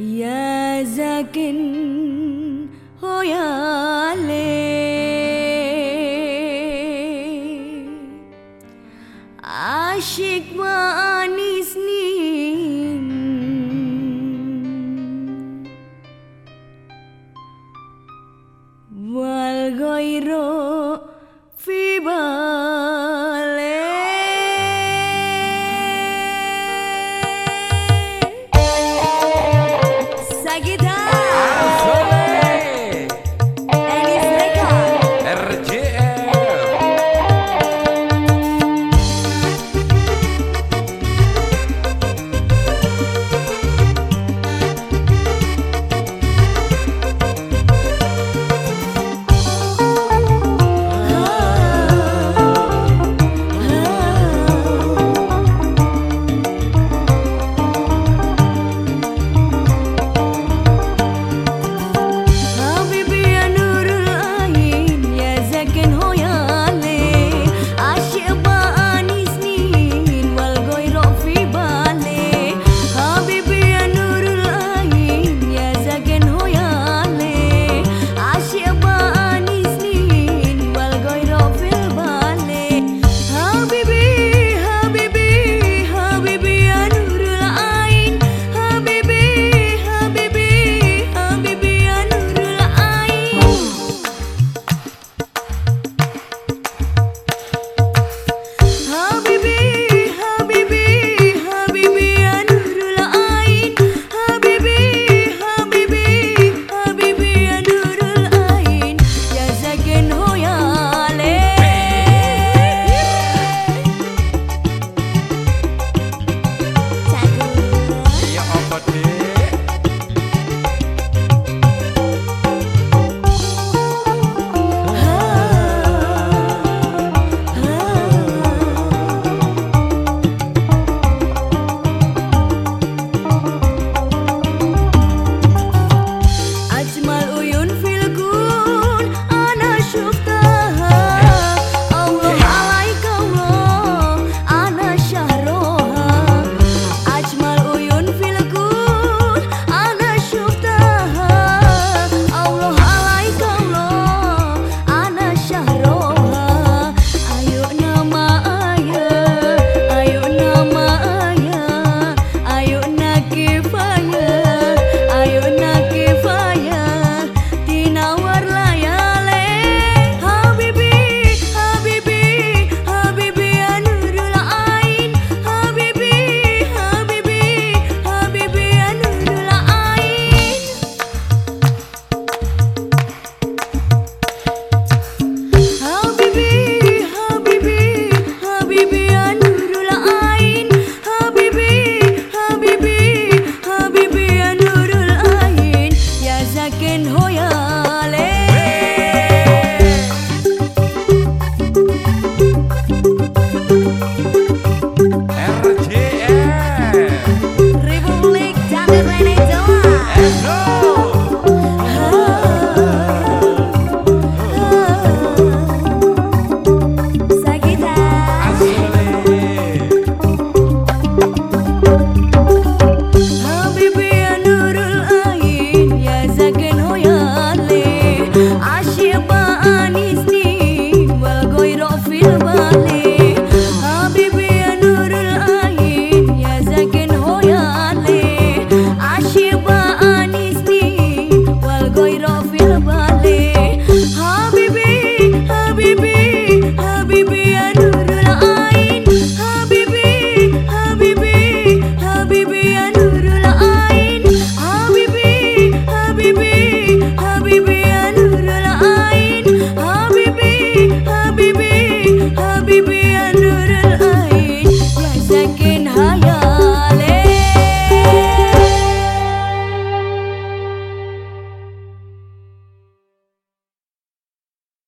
يا زكن هو يا لي عاشق بقاني سنين. والغير في بالي